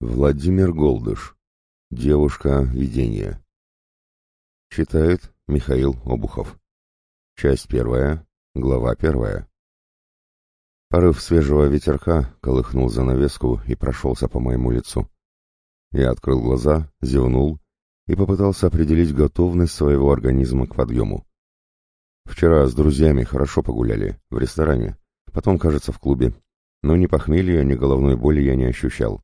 Владимир Голдыш. Девушка-видение. Читает Михаил Обухов. Часть первая, глава первая. Порыв свежего ветерка колыхнул занавеску и прошелся по моему лицу. Я открыл глаза, зевнул и попытался определить готовность своего организма к подъему. Вчера с друзьями хорошо погуляли, в ресторане, потом, кажется, в клубе, но ни похмелья, ни головной боли я не ощущал.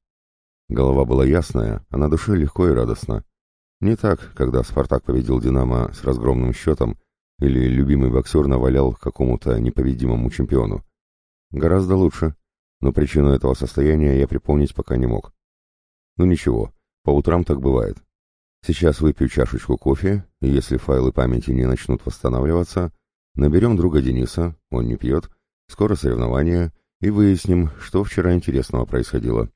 Голова была ясная, а на душе легко и радостно. Не так, когда «Спартак» победил «Динамо» с разгромным счетом или любимый боксер навалял какому-то непобедимому чемпиону. Гораздо лучше, но причину этого состояния я припомнить пока не мог. Ну ничего, по утрам так бывает. Сейчас выпью чашечку кофе, и если файлы памяти не начнут восстанавливаться, наберем друга Дениса, он не пьет, скоро соревнования, и выясним, что вчера интересного происходило.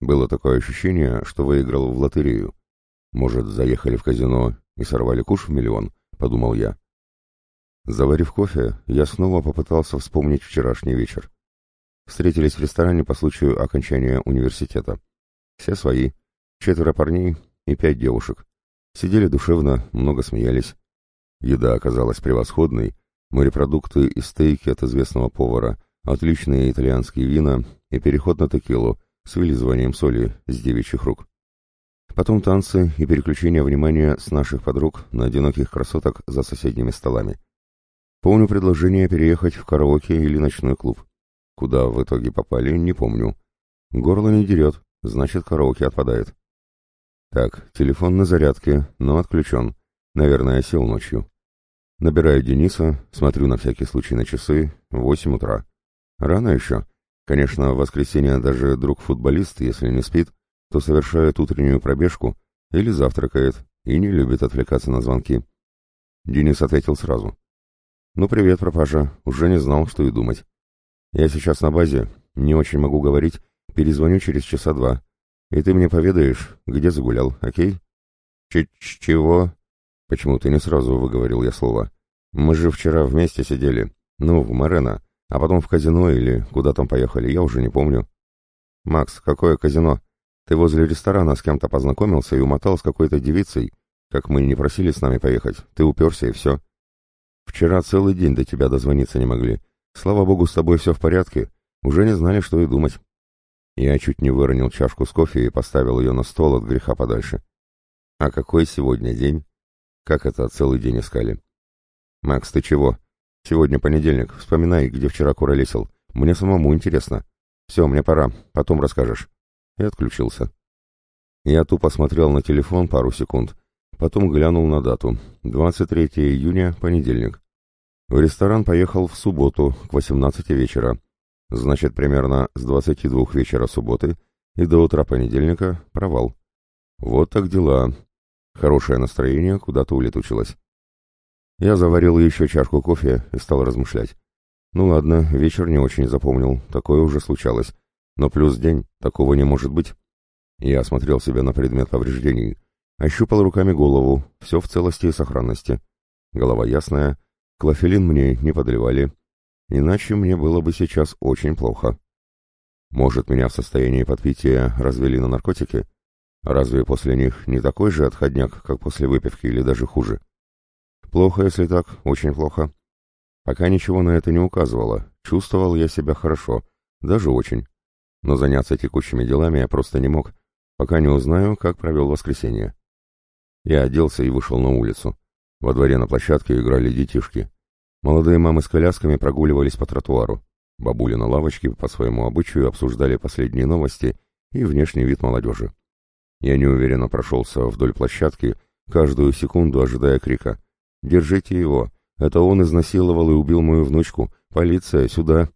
Было такое ощущение, что выиграл в лотерею. Может, заехали в казино и сорвали куш в миллион, подумал я. Заварив кофе, я снова попытался вспомнить вчерашний вечер. Встретились в ресторане по случаю окончания университета. Все свои, четверо парней и пять девушек. Сидели душевно, много смеялись. Еда оказалась превосходной, морепродукты и стейки от известного повара, отличные итальянские вина и переход на текилу, с вылизыванием соли с девичьих рук. Потом танцы и переключение внимания с наших подруг на одиноких красоток за соседними столами. Помню предложение переехать в караоке или ночной клуб. Куда в итоге попали, не помню. Горло не дерет, значит караоке отпадает. Так, телефон на зарядке, но отключен. Наверное, сел ночью. Набираю Дениса, смотрю на всякий случай на часы, восемь утра. Рано еще, Конечно, в воскресенье даже друг-футболист, если не спит, то совершает утреннюю пробежку или завтракает и не любит отвлекаться на звонки. Денис ответил сразу. «Ну, привет, пропажа. Уже не знал, что и думать. Я сейчас на базе, не очень могу говорить, перезвоню через часа два. И ты мне поведаешь, где загулял, окей?» Ч «Чего?» «Почему ты не сразу выговорил я слово? Мы же вчера вместе сидели. Ну, в Морено. А потом в казино или куда там поехали, я уже не помню. Макс, какое казино? Ты возле ресторана с кем-то познакомился и умотал с какой-то девицей, как мы не просили с нами поехать. Ты уперся и все. Вчера целый день до тебя дозвониться не могли. Слава богу, с тобой все в порядке. Уже не знали, что и думать. Я чуть не выронил чашку с кофе и поставил ее на стол от греха подальше. А какой сегодня день? Как это целый день искали? Макс, ты чего? Сегодня понедельник. Вспоминай, где вчера куролесил. Мне самому интересно. Все, мне пора. Потом расскажешь. И отключился. Я тупо смотрел на телефон пару секунд. Потом глянул на дату. 23 июня, понедельник. В ресторан поехал в субботу к 18 вечера. Значит, примерно с 22 вечера субботы и до утра понедельника провал. Вот так дела. Хорошее настроение куда-то улетучилось. Я заварил еще чашку кофе и стал размышлять. Ну ладно, вечер не очень запомнил, такое уже случалось. Но плюс день, такого не может быть. Я осмотрел себя на предмет повреждений. Ощупал руками голову, все в целости и сохранности. Голова ясная, клофелин мне не подливали. Иначе мне было бы сейчас очень плохо. Может, меня в состоянии подпития развели на наркотики? Разве после них не такой же отходняк, как после выпивки или даже хуже? Плохо, если так, очень плохо. Пока ничего на это не указывало, чувствовал я себя хорошо, даже очень. Но заняться текущими делами я просто не мог, пока не узнаю, как провел воскресенье. Я оделся и вышел на улицу. Во дворе на площадке играли детишки. Молодые мамы с колясками прогуливались по тротуару. Бабули на лавочке по своему обычаю обсуждали последние новости и внешний вид молодежи. Я неуверенно прошелся вдоль площадки, каждую секунду ожидая крика. Держите его. Это он изнасиловал и убил мою внучку. Полиция, сюда!»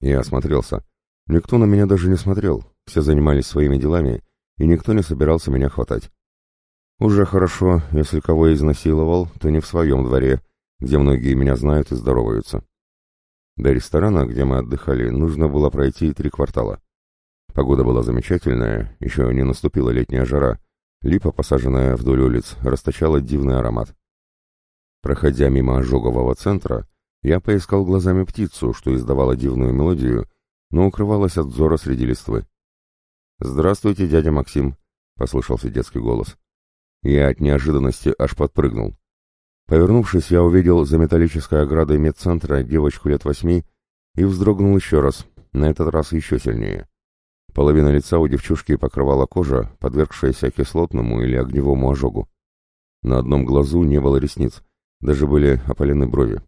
Я осмотрелся. Никто на меня даже не смотрел. Все занимались своими делами, и никто не собирался меня хватать. Уже хорошо, если кого изнасиловал, то не в своем дворе, где многие меня знают и здороваются. До ресторана, где мы отдыхали, нужно было пройти три квартала. Погода была замечательная, еще не наступила летняя жара. Липа, посаженная вдоль улиц, расточала дивный аромат. Проходя мимо ожогового центра, я поискал глазами птицу, что издавала дивную мелодию, но укрывалась от взора среди листвы. «Здравствуйте, дядя Максим», — послышался детский голос. Я от неожиданности аж подпрыгнул. Повернувшись, я увидел за металлической оградой медцентра девочку лет восьми и вздрогнул еще раз, на этот раз еще сильнее. Половина лица у девчушки покрывала кожа, подвергшаяся кислотному или огневому ожогу. На одном глазу не было ресниц, даже были опалены брови.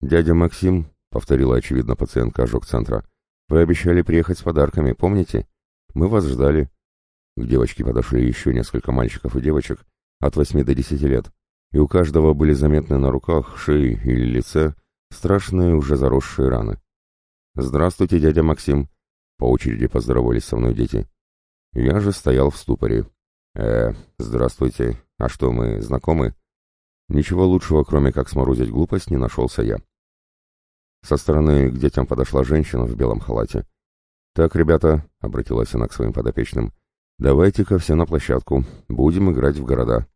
«Дядя Максим», — повторила очевидно пациентка ожог центра, — «вы обещали приехать с подарками, помните? Мы вас ждали». К девочке подошли еще несколько мальчиков и девочек от восьми до десяти лет, и у каждого были заметны на руках, шее или лице страшные уже заросшие раны. «Здравствуйте, дядя Максим!» По очереди поздоровались со мной дети. Я же стоял в ступоре. «Э, здравствуйте. А что, мы знакомы?» Ничего лучшего, кроме как сморозить глупость, не нашелся я. Со стороны к детям подошла женщина в белом халате. «Так, ребята», — обратилась она к своим подопечным, — «давайте-ка все на площадку. Будем играть в города».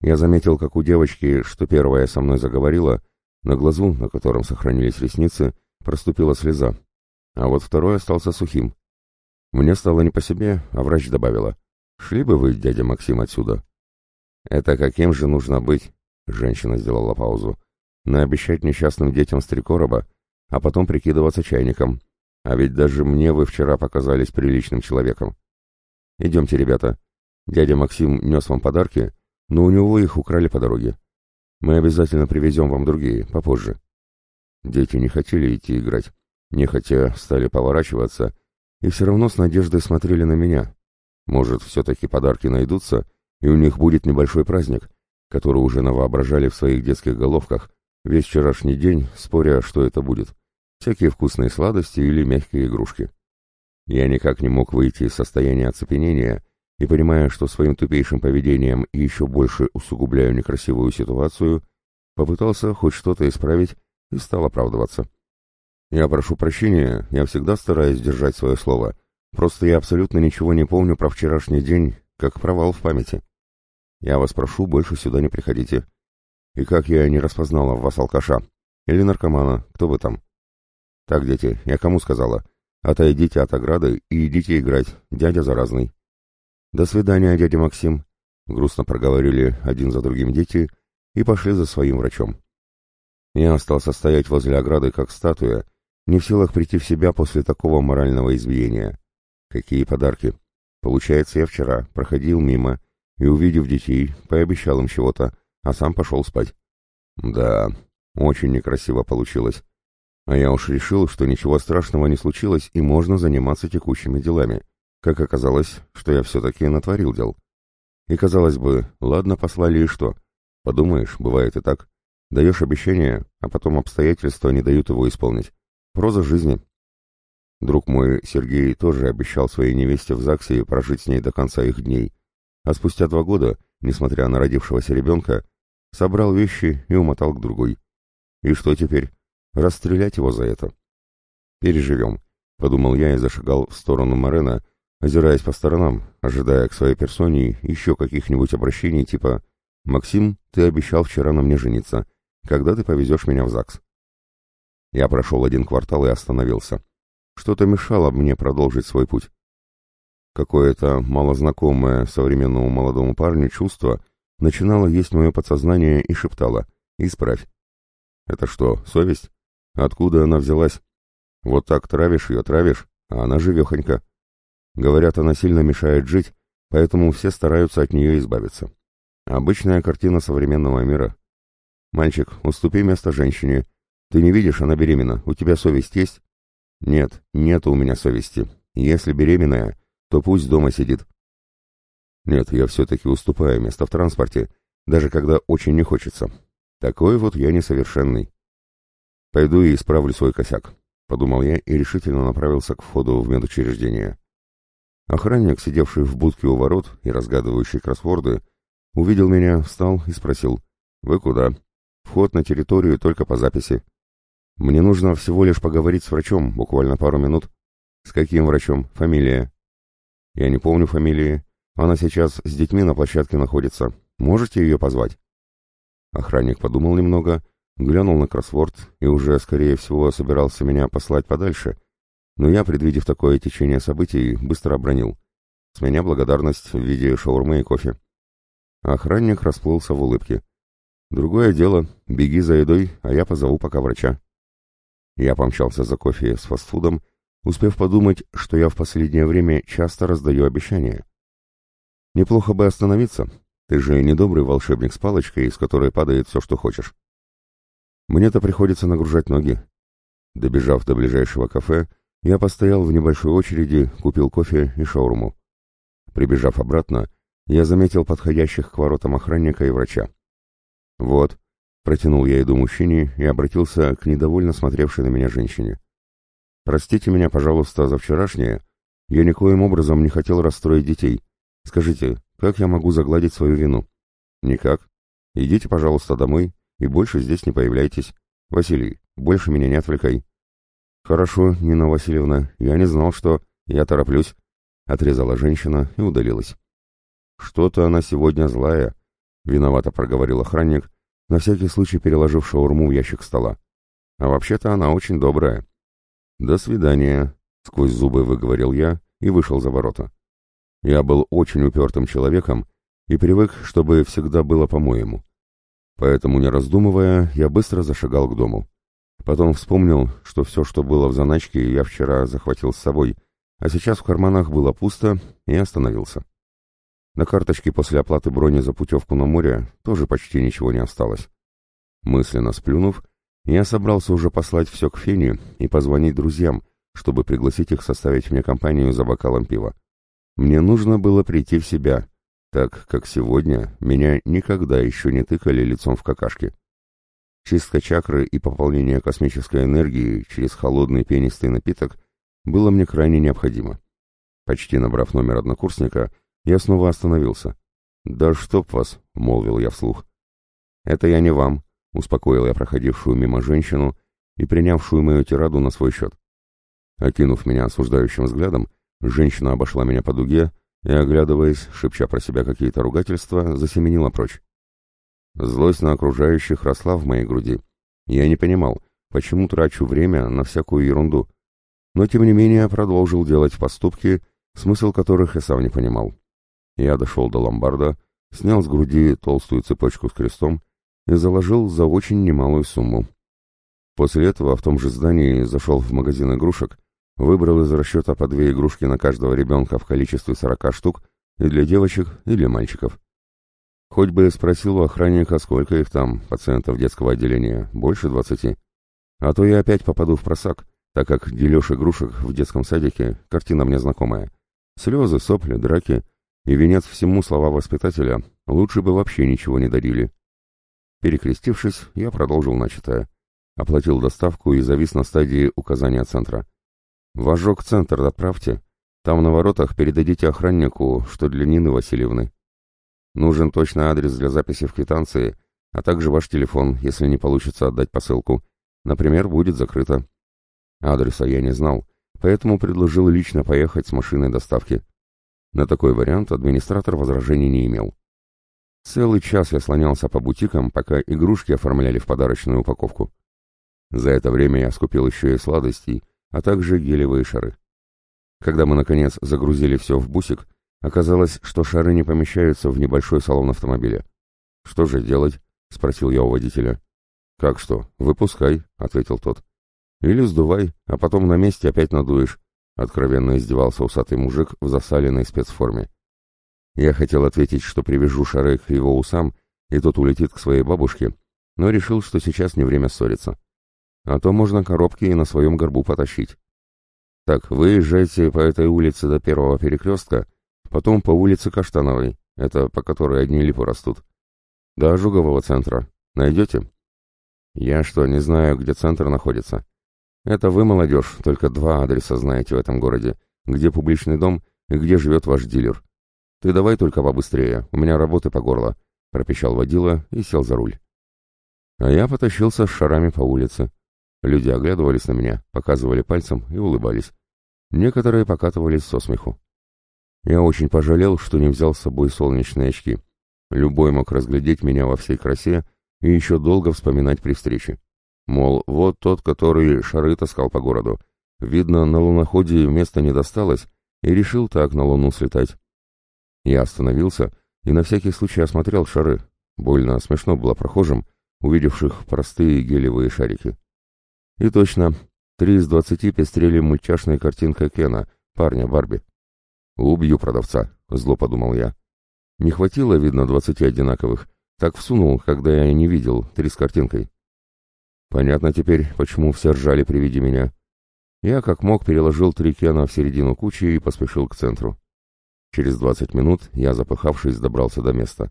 Я заметил, как у девочки, что первая со мной заговорила, на глазу, на котором сохранились ресницы, проступила слеза, а вот второй остался сухим. Мне стало не по себе, а врач добавила. «Шли бы вы, дядя Максим, отсюда». «Это каким же нужно быть?» — женщина сделала паузу. «Наобещать несчастным детям с три короба, а потом прикидываться чайником. А ведь даже мне вы вчера показались приличным человеком. Идемте, ребята. Дядя Максим нес вам подарки, но у него их украли по дороге. Мы обязательно привезем вам другие, попозже. Дети не хотели идти играть, нехотя стали поворачиваться, и все равно с надеждой смотрели на меня. Может, все-таки подарки найдутся, и у них будет небольшой праздник, который уже навоображали в своих детских головках весь вчерашний день, споря, что это будет. Всякие вкусные сладости или мягкие игрушки. Я никак не мог выйти из состояния оцепенения, и, понимая, что своим тупейшим поведением еще больше усугубляю некрасивую ситуацию, попытался хоть что-то исправить и стал оправдываться. «Я прошу прощения, я всегда стараюсь держать свое слово. Просто я абсолютно ничего не помню про вчерашний день, как провал в памяти. Я вас прошу, больше сюда не приходите. И как я не распознала в вас алкаша? Или наркомана? Кто вы там?» «Так, дети, я кому сказала? Отойдите от ограды и идите играть, дядя заразный». «До свидания, дядя Максим», — грустно проговорили один за другим дети и пошли за своим врачом. Я остался стоять возле ограды, как статуя, не в силах прийти в себя после такого морального избиения. Какие подарки! Получается, я вчера проходил мимо и, увидев детей, пообещал им чего-то, а сам пошел спать. Да, очень некрасиво получилось. А я уж решил, что ничего страшного не случилось и можно заниматься текущими делами. Как оказалось, что я все-таки натворил дел. И, казалось бы, ладно послали и что? Подумаешь, бывает и так. Даешь обещание, а потом обстоятельства не дают его исполнить. Проза жизни. Друг мой Сергей тоже обещал своей невесте в ЗАГСе прожить с ней до конца их дней. А спустя два года, несмотря на родившегося ребенка, собрал вещи и умотал к другой. И что теперь? Расстрелять его за это? Переживем, — подумал я и зашагал в сторону Морена, озираясь по сторонам, ожидая к своей персоне еще каких-нибудь обращений типа «Максим, ты обещал вчера на мне жениться. Когда ты повезешь меня в ЗАГС?» Я прошел один квартал и остановился. Что-то мешало мне продолжить свой путь. Какое-то малознакомое современному молодому парню чувство начинало есть мое подсознание и шептало «Исправь». Это что, совесть? Откуда она взялась? Вот так травишь ее, травишь, а она живехонька. Говорят, она сильно мешает жить, поэтому все стараются от нее избавиться. Обычная картина современного мира. «Мальчик, уступи место женщине. Ты не видишь, она беременна. У тебя совесть есть?» «Нет, нет у меня совести. Если беременная, то пусть дома сидит». «Нет, я все-таки уступаю место в транспорте, даже когда очень не хочется. Такой вот я несовершенный». «Пойду и исправлю свой косяк», — подумал я и решительно направился к входу в медучреждение. Охранник, сидевший в будке у ворот и разгадывающий кроссворды, увидел меня, встал и спросил, «Вы куда?» «Вход на территорию только по записи». «Мне нужно всего лишь поговорить с врачом, буквально пару минут». «С каким врачом? Фамилия?» «Я не помню фамилии. Она сейчас с детьми на площадке находится. Можете ее позвать?» Охранник подумал немного, глянул на кроссворд и уже, скорее всего, собирался меня послать подальше, но я, предвидев такое течение событий, быстро обронил. С меня благодарность в виде шаурмы и кофе. Охранник расплылся в улыбке. «Другое дело, беги за едой, а я позову пока врача». Я помчался за кофе с фастфудом, успев подумать, что я в последнее время часто раздаю обещания. Неплохо бы остановиться. Ты же не добрый волшебник с палочкой, из которой падает все, что хочешь. Мне-то приходится нагружать ноги. Добежав до ближайшего кафе, я постоял в небольшой очереди, купил кофе и шаурму. Прибежав обратно, я заметил подходящих к воротам охранника и врача. «Вот», — протянул я еду мужчине и обратился к недовольно смотревшей на меня женщине. «Простите меня, пожалуйста, за вчерашнее. Я никоим образом не хотел расстроить детей. Скажите, как я могу загладить свою вину?» «Никак. Идите, пожалуйста, домой и больше здесь не появляйтесь. Василий, больше меня не отвлекай». «Хорошо, Нина Васильевна, я не знал, что...» «Я тороплюсь», — отрезала женщина и удалилась. «Что-то она сегодня злая», — виновато проговорил охранник, на всякий случай переложив шаурму в ящик стола. «А вообще-то она очень добрая». «До свидания», — сквозь зубы выговорил я и вышел за ворота. Я был очень упертым человеком и привык, чтобы всегда было по-моему. Поэтому, не раздумывая, я быстро зашагал к дому. Потом вспомнил, что все, что было в заначке, я вчера захватил с собой, а сейчас в карманах было пусто, и остановился. На карточке после оплаты брони за путевку на море тоже почти ничего не осталось. Мысленно сплюнув, я собрался уже послать все к Фене и позвонить друзьям, чтобы пригласить их составить мне компанию за бокалом пива. Мне нужно было прийти в себя, так как сегодня меня никогда еще не тыкали лицом в какашки. Чистка чакры и пополнение космической энергии через холодный пенистый напиток было мне крайне необходимо. Почти набрав номер однокурсника, я снова остановился. «Да чтоб вас!» — молвил я вслух. «Это я не вам», — успокоил я проходившую мимо женщину и принявшую мою тираду на свой счет. Окинув меня осуждающим взглядом, женщина обошла меня по дуге и, оглядываясь, шепча про себя какие-то ругательства, засеменила прочь. Злость на окружающих росла в моей груди. Я не понимал, почему трачу время на всякую ерунду, но тем не менее продолжил делать поступки, смысл которых я сам не понимал. Я дошел до ломбарда, снял с груди толстую цепочку с крестом и заложил за очень немалую сумму. После этого в том же здании зашел в магазин игрушек, выбрал из расчета по две игрушки на каждого ребенка в количестве сорока штук и для девочек, и для мальчиков. Хоть бы спросил у охранника, сколько их там, пациентов детского отделения, больше двадцати. А то я опять попаду в просак, так как дележ игрушек в детском садике — картина мне знакомая. Слезы, сопли, драки — и венец всему слова воспитателя, лучше бы вообще ничего не дарили. Перекрестившись, я продолжил начатое. Оплатил доставку и завис на стадии указания центра. «Вожок центр отправьте. Там на воротах передадите охраннику, что для Нины Васильевны. Нужен точный адрес для записи в квитанции, а также ваш телефон, если не получится отдать посылку. Например, будет закрыто». Адреса я не знал, поэтому предложил лично поехать с машиной доставки. На такой вариант администратор возражений не имел. Целый час я слонялся по бутикам, пока игрушки оформляли в подарочную упаковку. За это время я скупил еще и сладостей, а также гелевые шары. Когда мы, наконец, загрузили все в бусик, оказалось, что шары не помещаются в небольшой салон автомобиля. «Что же делать?» — спросил я у водителя. «Как что? Выпускай», — ответил тот. «Или сдувай, а потом на месте опять надуешь. Откровенно издевался усатый мужик в засаленной спецформе. Я хотел ответить, что привяжу шары к его усам, и тот улетит к своей бабушке, но решил, что сейчас не время ссориться. А то можно коробки и на своем горбу потащить. Так, выезжайте по этой улице до первого перекрестка, потом по улице Каштановой, это по которой одни липы растут. До Ожугового центра. Найдете? Я что, не знаю, где центр находится? Это вы, молодежь, только два адреса знаете в этом городе, где публичный дом и где живет ваш дилер. Ты давай только побыстрее, у меня работы по горло, пропищал водила и сел за руль. А я потащился с шарами по улице. Люди оглядывались на меня, показывали пальцем и улыбались. Некоторые покатывались со смеху. Я очень пожалел, что не взял с собой солнечные очки. Любой мог разглядеть меня во всей красе и еще долго вспоминать при встрече. Мол, вот тот, который шары таскал по городу. Видно, на луноходе места не досталось, и решил так на луну слетать. Я остановился и на всякий случай осмотрел шары. Больно смешно было прохожим, увидевших простые гелевые шарики. И точно, три из двадцати пестрели мультяшной картинкой Кена, парня Барби. «Убью продавца», — зло подумал я. Не хватило, видно, двадцати одинаковых. Так всунул, когда я не видел, три с картинкой. Понятно теперь, почему все ржали при виде меня. Я как мог переложил три кена в середину кучи и поспешил к центру. Через двадцать минут я, запыхавшись, добрался до места.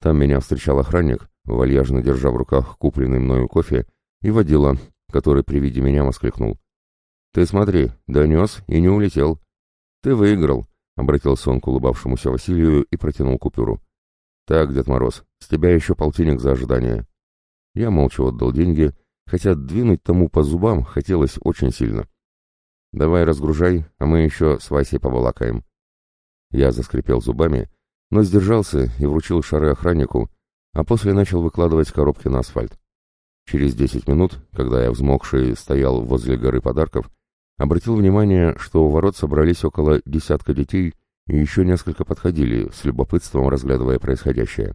Там меня встречал охранник, вальяжно держа в руках купленный мною кофе, и водила, который при виде меня воскликнул. «Ты смотри, донес и не улетел. Ты выиграл», — обратился он к улыбавшемуся Василию и протянул купюру. «Так, Дед Мороз, с тебя еще полтинник за ожидание». Я молча отдал деньги, хотя двинуть тому по зубам хотелось очень сильно. «Давай разгружай, а мы еще с Васей побалакаем». Я заскрипел зубами, но сдержался и вручил шары охраннику, а после начал выкладывать коробки на асфальт. Через десять минут, когда я взмокший стоял возле горы подарков, обратил внимание, что у ворот собрались около десятка детей и еще несколько подходили, с любопытством разглядывая происходящее.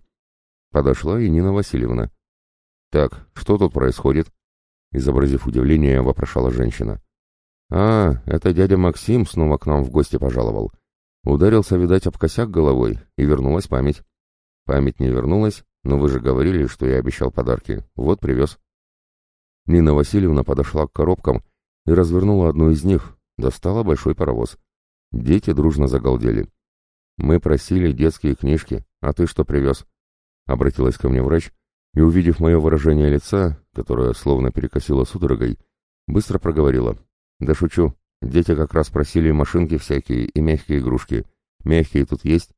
Подошла и Нина Васильевна. «Так, что тут происходит?» Изобразив удивление, вопрошала женщина. «А, это дядя Максим снова к нам в гости пожаловал. Ударился, видать, об косяк головой, и вернулась память. Память не вернулась, но вы же говорили, что я обещал подарки. Вот привез». Нина Васильевна подошла к коробкам и развернула одну из них, достала большой паровоз. Дети дружно загалдели. «Мы просили детские книжки, а ты что привез?» Обратилась ко мне врач, и, увидев мое выражение лица, которое словно перекосило судорогой, быстро проговорила. «Да шучу. Дети как раз просили машинки всякие и мягкие игрушки. Мягкие тут есть?»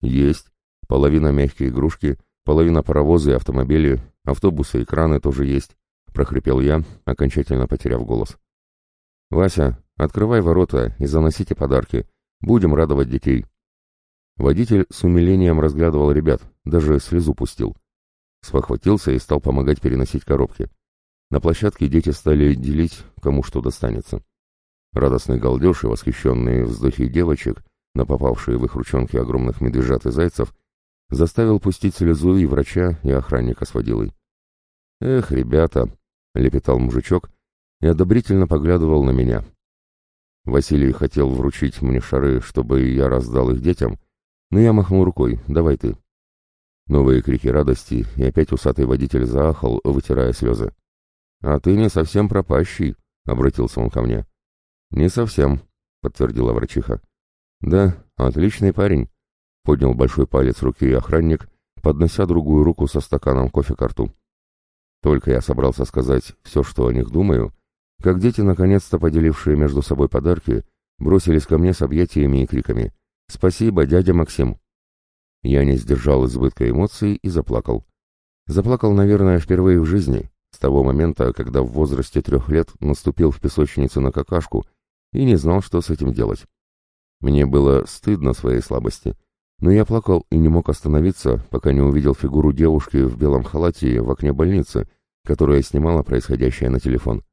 «Есть. Половина мягкие игрушки, половина паровозы и автомобили, автобусы и краны тоже есть», — прохрипел я, окончательно потеряв голос. «Вася, открывай ворота и заносите подарки. Будем радовать детей». Водитель с умилением разглядывал ребят, даже слезу пустил. Спохватился и стал помогать переносить коробки. На площадке дети стали делить, кому что достанется. Радостный галдеж и восхищенные вздохи девочек, на попавшие в их ручонки огромных медвежат и зайцев, заставил пустить слезу и врача, и охранника с водилой. «Эх, ребята!» — лепетал мужичок и одобрительно поглядывал на меня. Василий хотел вручить мне шары, чтобы я раздал их детям, но я махнул рукой «давай ты». Новые крики радости, и опять усатый водитель заахал, вытирая слезы. «А ты не совсем пропащий», — обратился он ко мне. «Не совсем», — подтвердила врачиха. «Да, отличный парень», — поднял большой палец руки охранник, поднося другую руку со стаканом кофе к рту. Только я собрался сказать все, что о них думаю, как дети, наконец-то поделившие между собой подарки, бросились ко мне с объятиями и криками. «Спасибо, дядя Максим!» Я не сдержал избытка эмоций и заплакал. Заплакал, наверное, впервые в жизни, с того момента, когда в возрасте трех лет наступил в песочницу на какашку и не знал, что с этим делать. Мне было стыдно своей слабости, но я плакал и не мог остановиться, пока не увидел фигуру девушки в белом халате в окне больницы, которая снимала происходящее на телефон.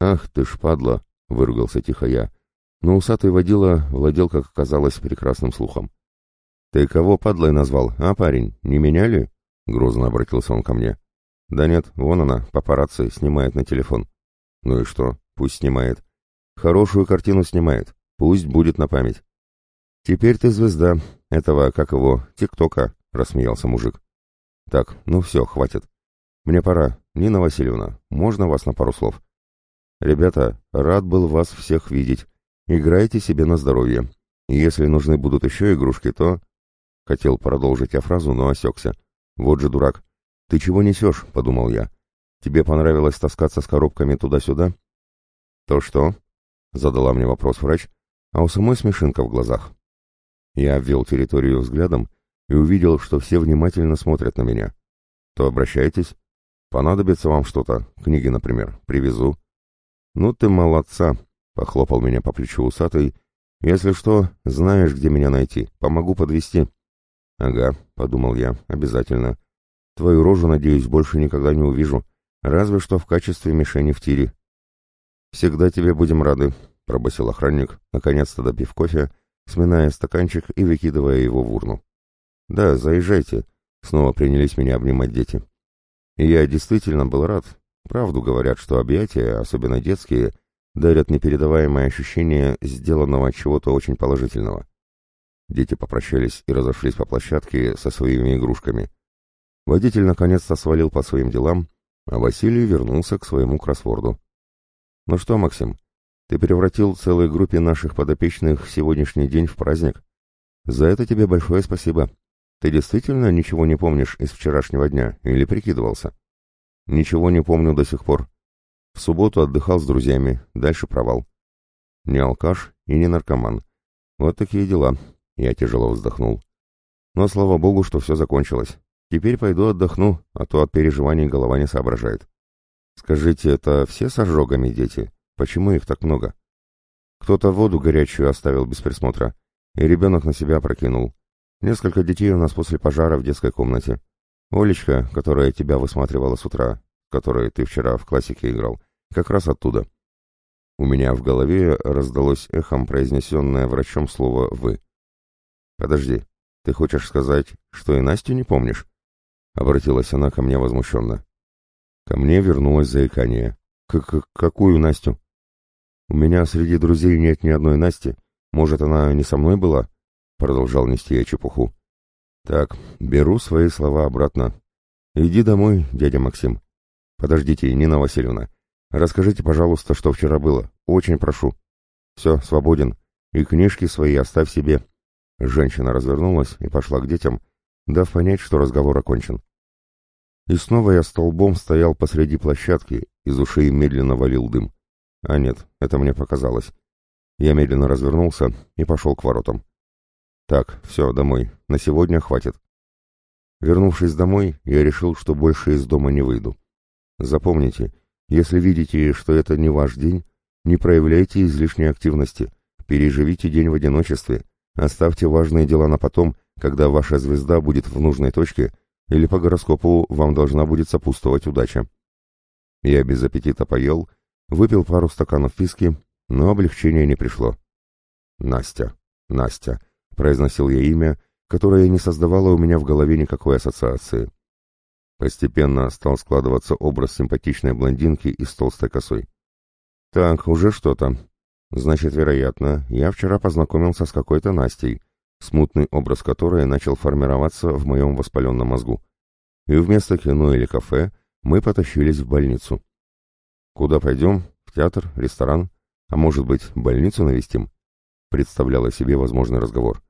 «Ах ты ж падла!» — выругался тихо я, но усатый водила владел, как оказалось, прекрасным слухом. «Ты кого падлой назвал, а, парень, не меня ли?» — грозно обратился он ко мне. «Да нет, вон она, папарацци, снимает на телефон». «Ну и что? Пусть снимает. Хорошую картину снимает. Пусть будет на память». «Теперь ты звезда этого, как его, ТикТока», — рассмеялся мужик. «Так, ну все, хватит. Мне пора. Нина Васильевна, можно вас на пару слов?» «Ребята, рад был вас всех видеть. Играйте себе на здоровье. Если нужны будут еще игрушки, то...» Хотел продолжить я фразу, но осекся. Вот же дурак. «Ты чего несешь?» — подумал я. «Тебе понравилось таскаться с коробками туда-сюда?» «То что?» — задала мне вопрос врач, а у самой смешинка в глазах. Я обвел территорию взглядом и увидел, что все внимательно смотрят на меня. «То обращайтесь. Понадобится вам что-то, книги, например, привезу». «Ну ты молодца!» — похлопал меня по плечу усатый. «Если что, знаешь, где меня найти. Помогу подвести. «Ага», — подумал я, — «обязательно. Твою рожу, надеюсь, больше никогда не увижу, разве что в качестве мишени в тире». «Всегда тебе будем рады», — пробасил охранник, наконец-то допив кофе, сминая стаканчик и выкидывая его в урну. «Да, заезжайте», — снова принялись меня обнимать дети. И я действительно был рад. Правду говорят, что объятия, особенно детские, дарят непередаваемое ощущение сделанного чего-то очень положительного. Дети попрощались и разошлись по площадке со своими игрушками. Водитель наконец-то свалил по своим делам, а Василий вернулся к своему кроссворду. «Ну что, Максим, ты превратил целой группе наших подопечных сегодняшний день в праздник. За это тебе большое спасибо. Ты действительно ничего не помнишь из вчерашнего дня или прикидывался?» «Ничего не помню до сих пор. В субботу отдыхал с друзьями, дальше провал. Не алкаш и не наркоман. Вот такие дела». Я тяжело вздохнул. «Но слава богу, что все закончилось. Теперь пойду отдохну, а то от переживаний голова не соображает. Скажите, это все с ожогами дети? Почему их так много? Кто-то воду горячую оставил без присмотра, и ребенок на себя прокинул. Несколько детей у нас после пожара в детской комнате. Олечка, которая тебя высматривала с утра, которой ты вчера в классике играл, как раз оттуда. У меня в голове раздалось эхом произнесенное врачом слово «вы». «Подожди, ты хочешь сказать, что и Настю не помнишь?» — обратилась она ко мне возмущенно. Ко мне вернулось заикание. К -к «Какую Настю?» «У меня среди друзей нет ни одной Насти. Может, она не со мной была?» — продолжал нести я чепуху. «Так, беру свои слова обратно. Иди домой, дядя Максим. Подождите, Нина Васильевна. Расскажите, пожалуйста, что вчера было. Очень прошу. Все, свободен. И книжки свои оставь себе». Женщина развернулась и пошла к детям, дав понять, что разговор окончен. И снова я столбом стоял посреди площадки, из ушей медленно валил дым. А нет, это мне показалось. Я медленно развернулся и пошел к воротам. Так, все, домой. На сегодня хватит. Вернувшись домой, я решил, что больше из дома не выйду. Запомните, если видите, что это не ваш день, не проявляйте излишней активности, переживите день в одиночестве, оставьте важные дела на потом когда ваша звезда будет в нужной точке, или по гороскопу вам должна будет сопутствовать удача. Я без аппетита поел, выпил пару стаканов виски, но облегчения не пришло. «Настя, Настя», — произносил я имя, которое не создавало у меня в голове никакой ассоциации. Постепенно стал складываться образ симпатичной блондинки и с толстой косой. «Так, уже что-то. Значит, вероятно, я вчера познакомился с какой-то Настей, смутный образ которой начал формироваться в моем воспаленном мозгу. И вместо кино или кафе мы потащились в больницу. Куда пойдем? В театр, ресторан? А может быть, больницу навестим? Представляла себе возможный разговор.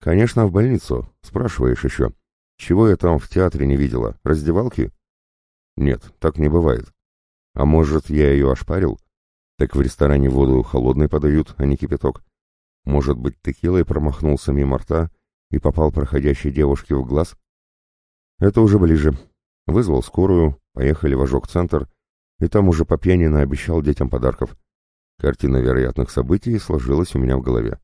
Конечно, в больницу. Спрашиваешь еще. Чего я там в театре не видела? Раздевалки? Нет, так не бывает. А может, я ее ошпарил? Так в ресторане воду холодной подают, а не кипяток. Может быть, текилой промахнулся мимо рта и попал проходящей девушке в глаз? Это уже ближе. Вызвал скорую, поехали в ожог-центр, и там уже по пьяни наобещал детям подарков. Картина вероятных событий сложилась у меня в голове.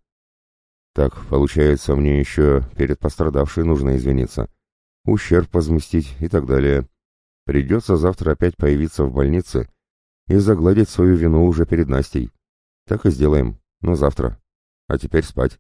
Так, получается, мне еще перед пострадавшей нужно извиниться, ущерб возместить и так далее. Придется завтра опять появиться в больнице и загладить свою вину уже перед Настей. Так и сделаем, но завтра. А теперь спать.